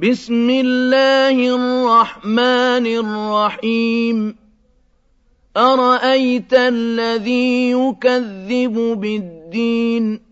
بسم الله الرحمن الرحيم. أرأيت الذي يكذب بالدين؟